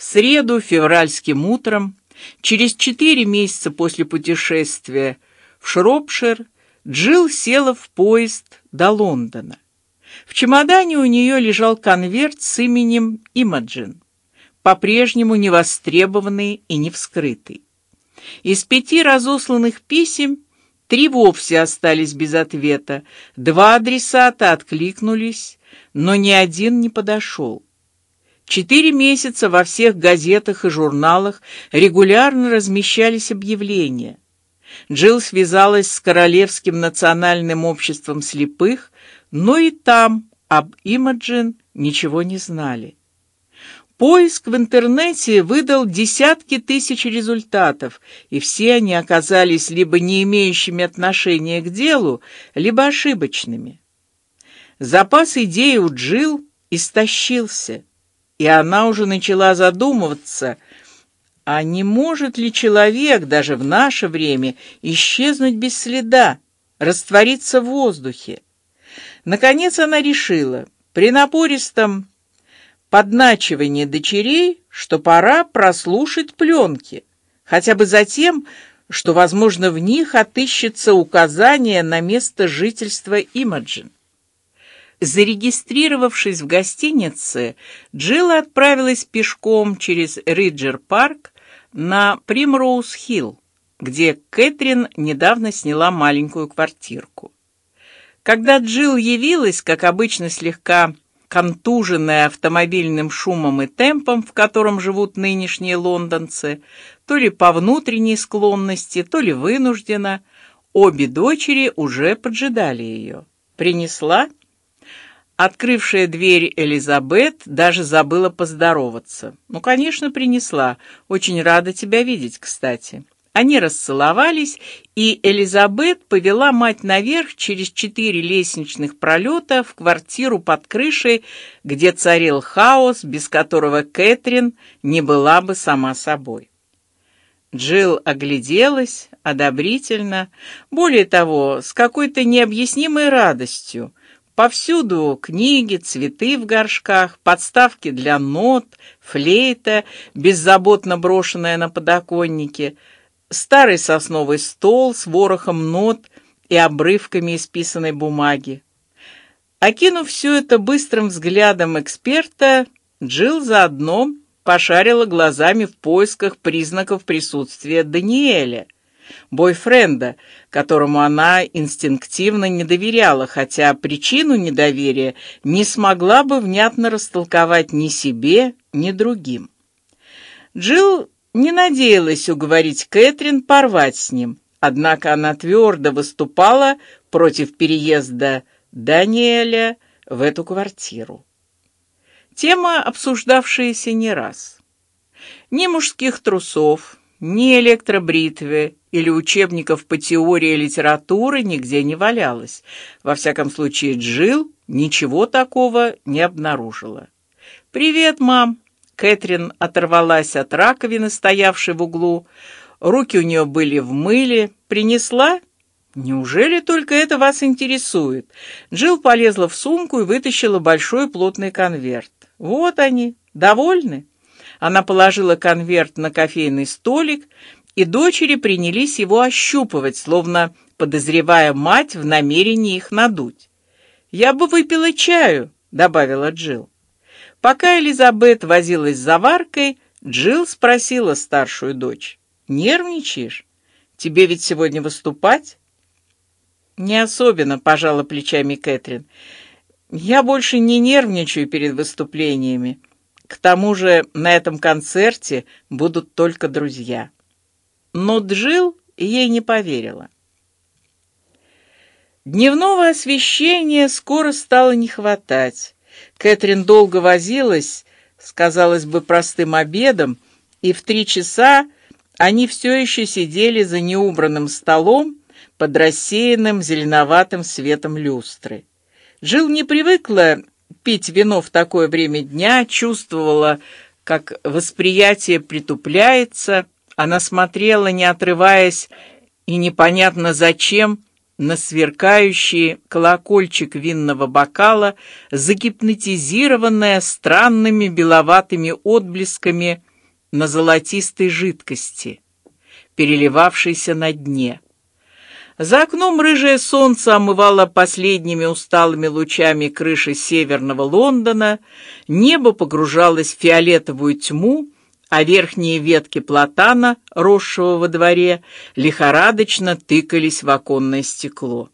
В среду февральским утром, через четыре месяца после путешествия в Шропшир, Джилл села в поезд до Лондона. В чемодане у нее лежал конверт с именем Имаджин, по-прежнему не востребованный и не вскрытый. Из пяти разосланных писем три вовсе остались без ответа, два адресата откликнулись, но ни один не подошел. Четыре месяца во всех газетах и журналах регулярно размещались объявления. Джилл связалась с Королевским национальным обществом слепых, но и там об Имаджин ничего не знали. Поиск в интернете выдал десятки тысяч результатов, и все они оказались либо не имеющими отношения к делу, либо ошибочными. Запас идей у Джилл истощился и она уже начала задумываться, а не может ли человек даже в наше время исчезнуть без следа, раствориться в воздухе? Наконец она решила при напористом подначивании дочерей, что пора прослушать пленки, хотя бы за тем, что, возможно, в них отыщется указание на место жительства Имаджин. Зарегистрировавшись в гостинице, Джилл отправилась пешком через Риджер-парк на Примроуз-Хилл, где Кэтрин недавно сняла маленькую квартирку. Когда Джилл явилась, как обычно, слегка контуженная автомобильным шумом и темпом, в котором живут нынешние лондонцы, то ли по внутренней склонности, то ли вынуждена, обе дочери уже поджидали ее. Принесла Открывшая дверь Элизабет даже забыла поздороваться. Ну, конечно, принесла. Очень рада тебя видеть, кстати. Они расцеловались, и Элизабет повела мать наверх через четыре лестничных пролета в квартиру под крышей, где царил хаос, без которого Кэтрин не была бы сама собой. Джилл огляделась одобрительно, более того, с какой-то необъяснимой радостью. Повсюду книги, цветы в горшках, подставки для нот, флейта, беззаботно брошенная на подоконнике, старый сосновый стол с ворохом нот и обрывками исписанной бумаги. Окинув все это быстрым взглядом эксперта, Джилл заодно пошарила глазами в поисках признаков присутствия Даниэля — бойфренда, которому она инстинктивно не доверяла, хотя причину недоверия не смогла бы внятно растолковать ни себе, ни другим. Джилл не надеялась уговорить Кэтрин порвать с ним, однако она твердо выступала против переезда Даниэля в эту квартиру. Тема, обсуждавшаяся не раз. Ни мужских трусов, ни электробритвы или учебников по теории литературы нигде не валялось. Во всяком случае, Джил ничего такого не обнаружила. Привет, мам. Кэтрин оторвалась от раковины, стоявшей в углу. Руки у нее были в мыле. Принесла? Неужели только это вас интересует? Джил полезла в сумку и вытащила большой плотный конверт. Вот они. Довольны? Она положила конверт на кофейный столик, и дочери принялись его ощупывать, словно подозревая мать в намерении их надуть. Я бы выпила чаю, добавила Джил. Пока Элизабет возилась с заваркой, Джил спросила старшую дочь: "Нервничаешь? Тебе ведь сегодня выступать?" Не особенно, пожала плечами Кэтрин. Я больше не нервничаю перед выступлениями. К тому же на этом концерте будут только друзья. Но Джил ей не поверила. Дневного освещения скоро стало не хватать. Кэтрин долго возилась, сказалось бы простым обедом, и в три часа они все еще сидели за неубранным столом под рассеянным зеленоватым светом люстры. Джил не привыкла пить вино в такое время дня, чувствовала, как восприятие притупляется. Она смотрела, не отрываясь, и непонятно зачем, на сверкающий колокольчик винного бокала, загипнотизированная странными беловатыми отблесками на золотистой жидкости, переливавшейся на дне. За окном рыжее солнце омывало последними усталыми лучами крыши северного Лондона, небо погружалось в фиолетовую тьму, а верхние ветки платана, росшего во дворе, лихорадочно тыкались в оконное стекло.